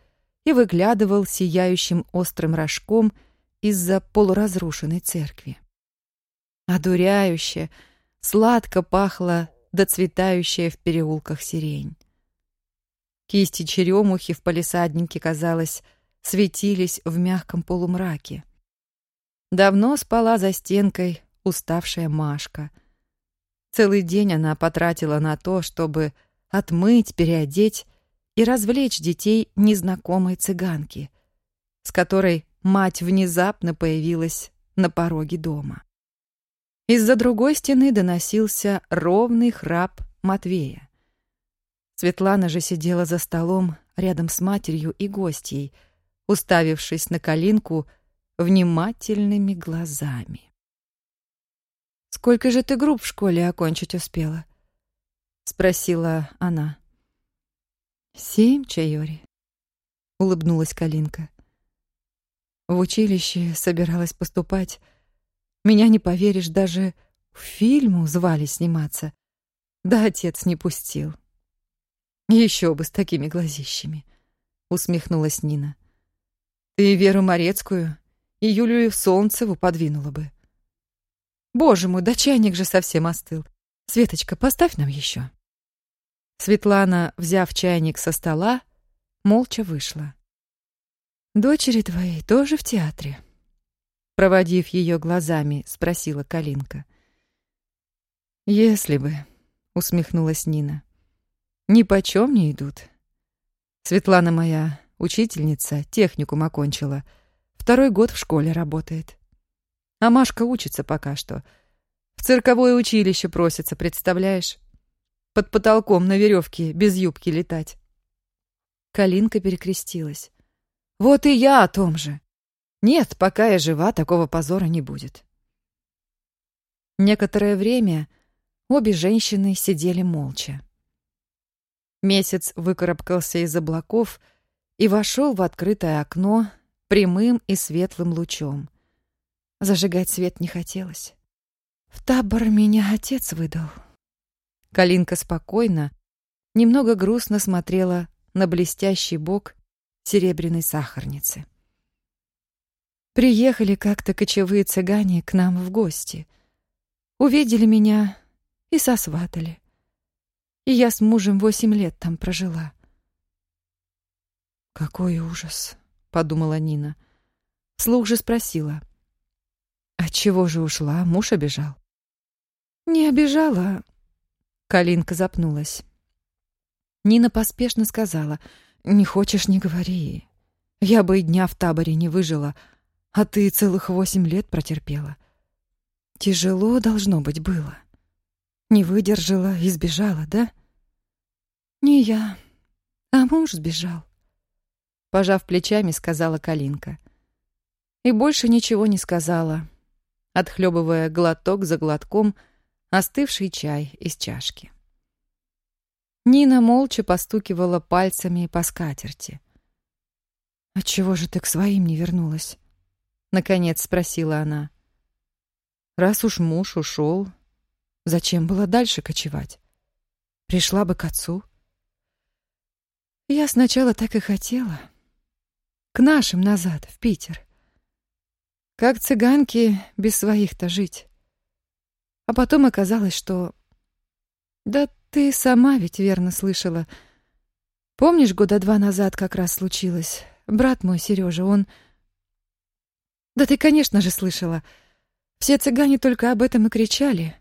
и выглядывал сияющим острым рожком из-за полуразрушенной церкви. Одуряюще, сладко пахло доцветающая в переулках сирень. Кисти черемухи в палисаднике, казалось, светились в мягком полумраке. Давно спала за стенкой уставшая Машка. Целый день она потратила на то, чтобы отмыть, переодеть и развлечь детей незнакомой цыганки, с которой мать внезапно появилась на пороге дома. Из-за другой стены доносился ровный храп Матвея. Светлана же сидела за столом рядом с матерью и гостьей, уставившись на Калинку внимательными глазами. «Сколько же ты групп в школе окончить успела?» — спросила она. «Семь, Чайори», — улыбнулась Калинка. В училище собиралась поступать, меня, не поверишь, даже в фильму звали сниматься. Да отец не пустил. Еще бы с такими глазищами, усмехнулась Нина. Ты Веру Морецкую и Юлию Солнцеву подвинула бы. Боже мой, да чайник же совсем остыл. Светочка, поставь нам еще. Светлана, взяв чайник со стола, молча вышла. Дочери твоей тоже в театре? Проводив ее глазами, спросила Калинка. «Если бы», — усмехнулась Нина. «Ни почем не идут. Светлана моя, учительница, техникум окончила. Второй год в школе работает. А Машка учится пока что. В цирковое училище просится, представляешь? Под потолком на веревке без юбки летать». Калинка перекрестилась. «Вот и я о том же. Нет, пока я жива, такого позора не будет. Некоторое время обе женщины сидели молча. Месяц выкарабкался из облаков и вошел в открытое окно прямым и светлым лучом. Зажигать свет не хотелось. В табор меня отец выдал. Калинка спокойно, немного грустно смотрела на блестящий бок серебряной сахарницы. Приехали как-то кочевые цыгане к нам в гости. Увидели меня и сосватали. И я с мужем восемь лет там прожила. «Какой ужас!» — подумала Нина. Слух же спросила. «Отчего же ушла? Муж обижал?» «Не обижала». Калинка запнулась. Нина поспешно сказала. «Не хочешь, не говори. Я бы и дня в таборе не выжила, а ты целых восемь лет протерпела. Тяжело должно быть было. Не выдержала и сбежала, да? Не я, а муж сбежал. Пожав плечами, сказала Калинка. И больше ничего не сказала, отхлебывая глоток за глотком остывший чай из чашки. Нина молча постукивала пальцами по скатерти. «Отчего же ты к своим не вернулась?» Наконец спросила она. Раз уж муж ушел, зачем было дальше кочевать? Пришла бы к отцу. Я сначала так и хотела. К нашим назад, в Питер. Как цыганки без своих-то жить. А потом оказалось, что... Да ты сама ведь верно слышала. Помнишь, года два назад как раз случилось? Брат мой, Сережа, он... Да ты, конечно же, слышала. Все цыгане только об этом и кричали.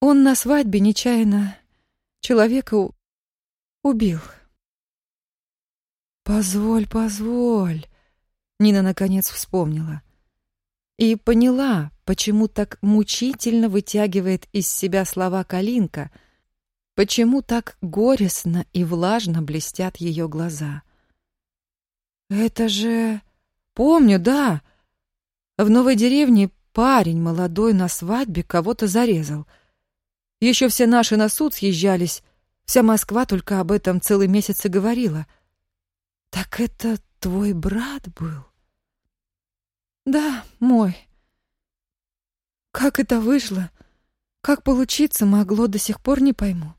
Он на свадьбе нечаянно человека у... убил. Позволь, позволь. Нина наконец вспомнила. И поняла, почему так мучительно вытягивает из себя слова Калинка, почему так горестно и влажно блестят ее глаза. «Это же... Помню, да!» В новой деревне парень молодой на свадьбе кого-то зарезал. Еще все наши на суд съезжались, вся Москва только об этом целый месяц и говорила. Так это твой брат был? Да, мой. Как это вышло? Как получиться могло, до сих пор не пойму.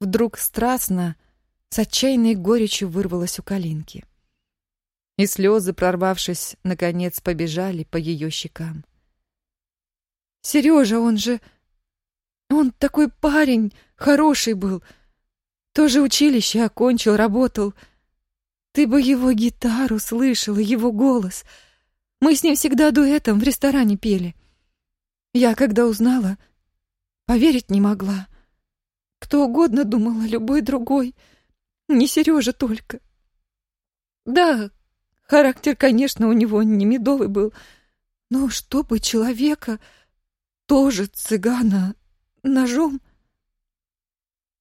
Вдруг страстно, с отчаянной горечью вырвалось у Калинки и слезы, прорвавшись, наконец побежали по ее щекам. «Сережа, он же... Он такой парень, хороший был. Тоже училище окончил, работал. Ты бы его гитару слышала, его голос. Мы с ним всегда дуэтом в ресторане пели. Я, когда узнала, поверить не могла. Кто угодно думала, любой другой. Не Сережа только. Да, Характер, конечно, у него не медовый был, но чтобы человека, тоже цыгана, ножом...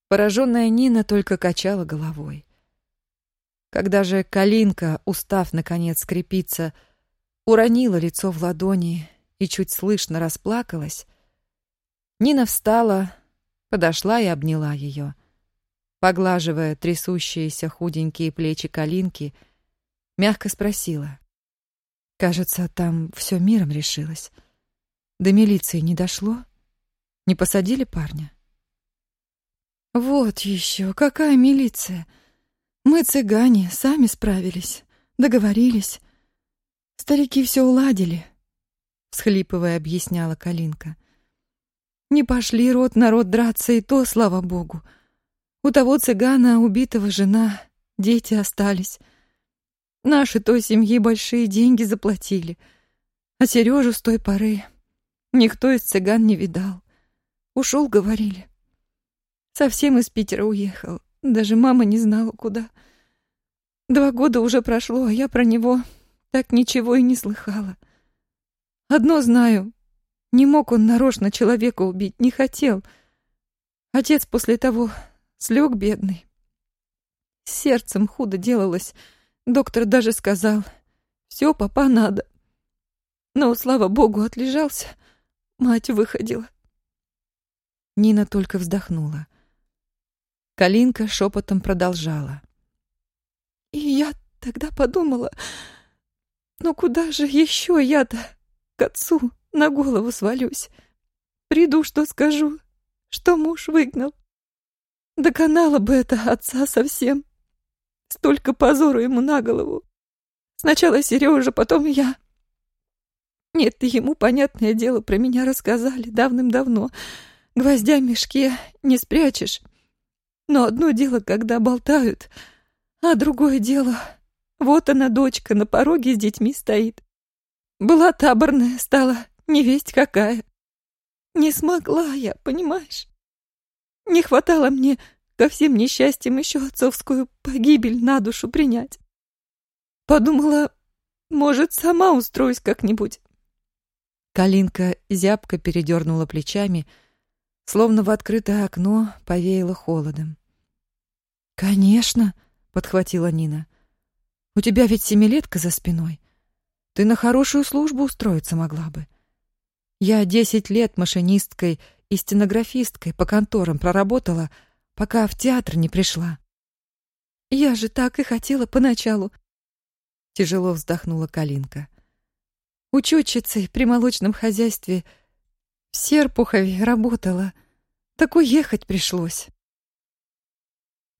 Пораженная Нина только качала головой. Когда же Калинка, устав, наконец, скрепиться, уронила лицо в ладони и чуть слышно расплакалась, Нина встала, подошла и обняла ее. Поглаживая трясущиеся худенькие плечи Калинки — Мягко спросила. Кажется, там все миром решилось. До милиции не дошло? Не посадили парня? Вот еще, какая милиция? Мы, цыгане, сами справились, договорились. Старики все уладили, всхлипывая, объясняла Калинка. Не пошли рот на рот драться, и то, слава богу. У того цыгана убитого жена, дети остались. Наши той семьи большие деньги заплатили, а Сережу с той поры никто из цыган не видал. Ушел, говорили. Совсем из Питера уехал, даже мама не знала, куда. Два года уже прошло, а я про него так ничего и не слыхала. Одно знаю, не мог он нарочно человека убить, не хотел. Отец после того слег бедный. С сердцем худо делалось, Доктор даже сказал, все, папа, надо. Но, слава богу, отлежался. Мать выходила. Нина только вздохнула. Калинка шепотом продолжала. И я тогда подумала, ну куда же еще я-то к отцу на голову свалюсь? Приду, что скажу, что муж выгнал. Доконала бы это отца совсем. Столько позору ему на голову. Сначала Сережа, потом я. Нет, ему, понятное дело, про меня рассказали давным-давно. Гвоздя в мешке не спрячешь. Но одно дело, когда болтают, а другое дело... Вот она, дочка, на пороге с детьми стоит. Была таборная, стала невесть какая. Не смогла я, понимаешь? Не хватало мне ко всем несчастьям еще отцовскую погибель на душу принять. Подумала, может, сама устроюсь как-нибудь. Калинка зябко передернула плечами, словно в открытое окно повеяло холодом. «Конечно», — подхватила Нина. «У тебя ведь семилетка за спиной. Ты на хорошую службу устроиться могла бы. Я десять лет машинисткой и стенографисткой по конторам проработала, пока в театр не пришла. Я же так и хотела поначалу. Тяжело вздохнула Калинка. Учетчицей при молочном хозяйстве в Серпухове работала. Так уехать пришлось.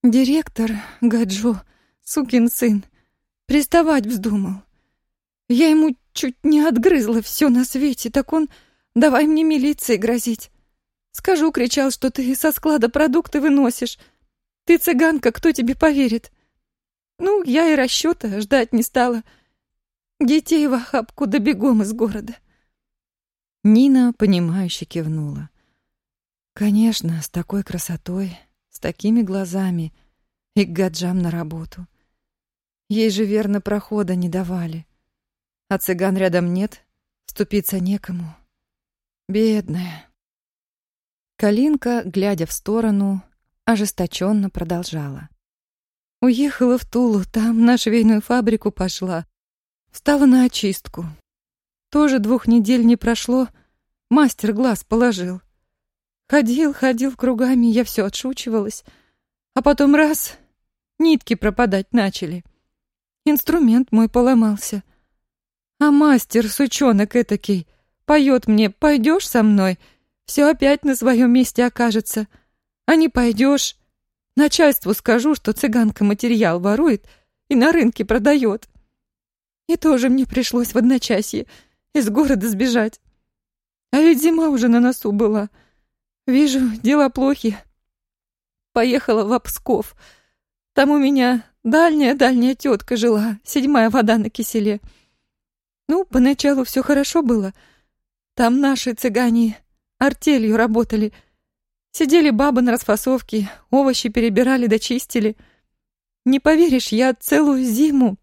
Директор Гаджо, сукин сын, приставать вздумал. Я ему чуть не отгрызла все на свете, так он давай мне милиции грозить. Скажу, кричал, что ты со склада продукты выносишь. Ты цыганка, кто тебе поверит? Ну, я и расчета ждать не стала. — Детей в охапку да из города. Нина, понимающе кивнула. Конечно, с такой красотой, с такими глазами и к гаджам на работу. Ей же верно прохода не давали. А цыган рядом нет, ступиться некому. Бедная. Калинка, глядя в сторону, ожесточенно продолжала. Уехала в Тулу, там на швейную фабрику пошла. Встала на очистку. Тоже двух недель не прошло, мастер глаз положил. Ходил, ходил кругами, я все отшучивалась. А потом раз — нитки пропадать начали. Инструмент мой поломался. А мастер, сучонок этакий, поет мне «Пойдешь со мной?» Все опять на своем месте окажется. А не пойдешь, начальству скажу, что цыганка материал ворует и на рынке продает. И тоже мне пришлось в одночасье из города сбежать. А ведь зима уже на носу была. Вижу, дела плохи. Поехала в Псков. Там у меня дальняя-дальняя тетка жила, седьмая вода на киселе. Ну, поначалу все хорошо было. Там наши цыгане артелью работали. Сидели бабы на расфасовке, овощи перебирали да чистили. Не поверишь, я целую зиму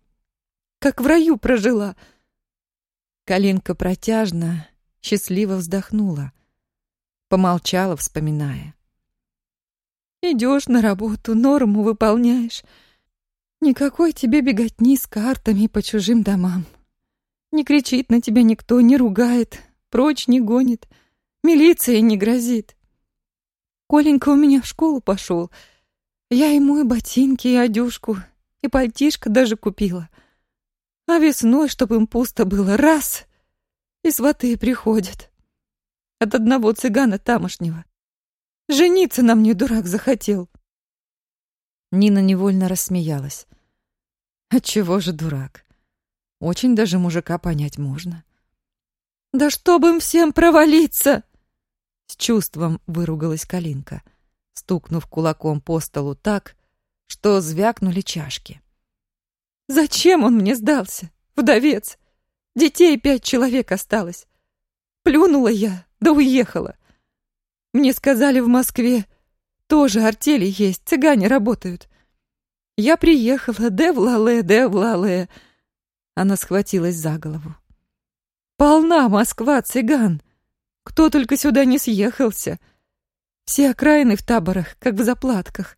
как в раю прожила. Калинка протяжно, счастливо вздохнула, помолчала, вспоминая. Идешь на работу, норму выполняешь. Никакой тебе беготни с картами по чужим домам. Не кричит на тебя никто, не ругает, прочь не гонит, милиция не грозит. Коленька у меня в школу пошел. Я ему и ботинки, и одежку, и пальтишко даже купила — а весной, чтобы им пусто было, раз — и сваты приходят. От одного цыгана тамошнего. Жениться на мне дурак захотел. Нина невольно рассмеялась. Отчего же дурак? Очень даже мужика понять можно. «Да чтобы им всем провалиться!» С чувством выругалась Калинка, стукнув кулаком по столу так, что звякнули чашки. Зачем он мне сдался? Вдовец. Детей пять человек осталось. Плюнула я, да уехала. Мне сказали в Москве, тоже артели есть, цыгане работают. Я приехала, де в лале, де в лале. Она схватилась за голову. Полна Москва цыган. Кто только сюда не съехался. Все окраины в таборах, как в заплатках.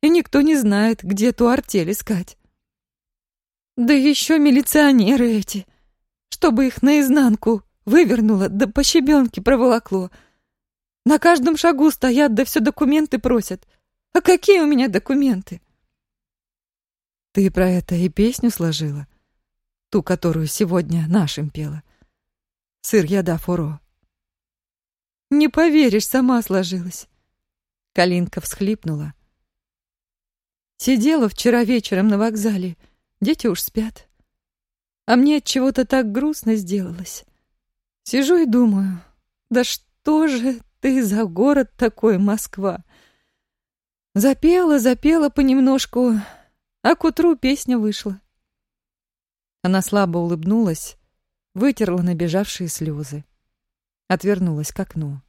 И никто не знает, где ту артель искать. Да еще милиционеры эти, чтобы их наизнанку вывернуло, да по щебенке проволокло. На каждом шагу стоят, да все документы просят. А какие у меня документы? Ты про это и песню сложила? Ту, которую сегодня нашим пела. Сыр яда фуро. Не поверишь, сама сложилась. Калинка всхлипнула. Сидела вчера вечером на вокзале, Дети уж спят. А мне от чего-то так грустно сделалось. Сижу и думаю, да что же ты за город такой, Москва? Запела, запела понемножку, а к утру песня вышла. Она слабо улыбнулась, вытерла набежавшие слезы. Отвернулась к окну.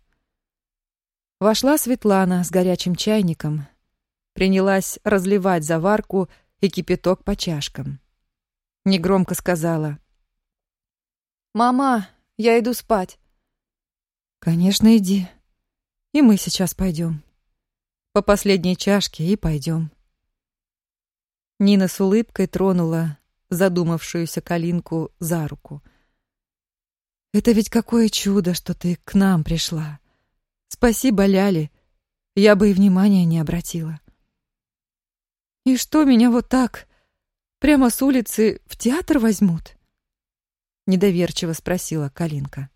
Вошла Светлана с горячим чайником, принялась разливать заварку и кипяток по чашкам. Негромко сказала. «Мама, я иду спать». «Конечно, иди. И мы сейчас пойдем. По последней чашке и пойдем». Нина с улыбкой тронула задумавшуюся Калинку за руку. «Это ведь какое чудо, что ты к нам пришла. Спасибо, Ляли. Я бы и внимания не обратила». «И что, меня вот так, прямо с улицы, в театр возьмут?» Недоверчиво спросила Калинка.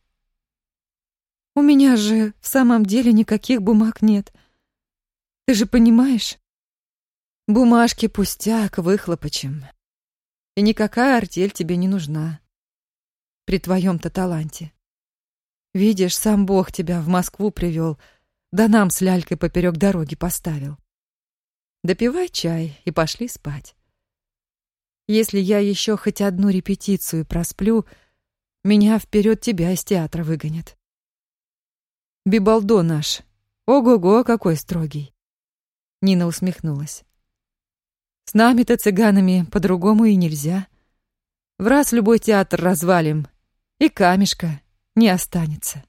«У меня же в самом деле никаких бумаг нет. Ты же понимаешь?» «Бумажки пустяк, выхлопочем. И никакая артель тебе не нужна. При твоем-то таланте. Видишь, сам Бог тебя в Москву привел, да нам с лялькой поперек дороги поставил. Допивай чай и пошли спать. Если я еще хоть одну репетицию просплю, меня вперед тебя из театра выгонят. Бибалдо наш. Ого-го, какой строгий. Нина усмехнулась. С нами-то цыганами по-другому и нельзя. В раз любой театр развалим, и камешка не останется.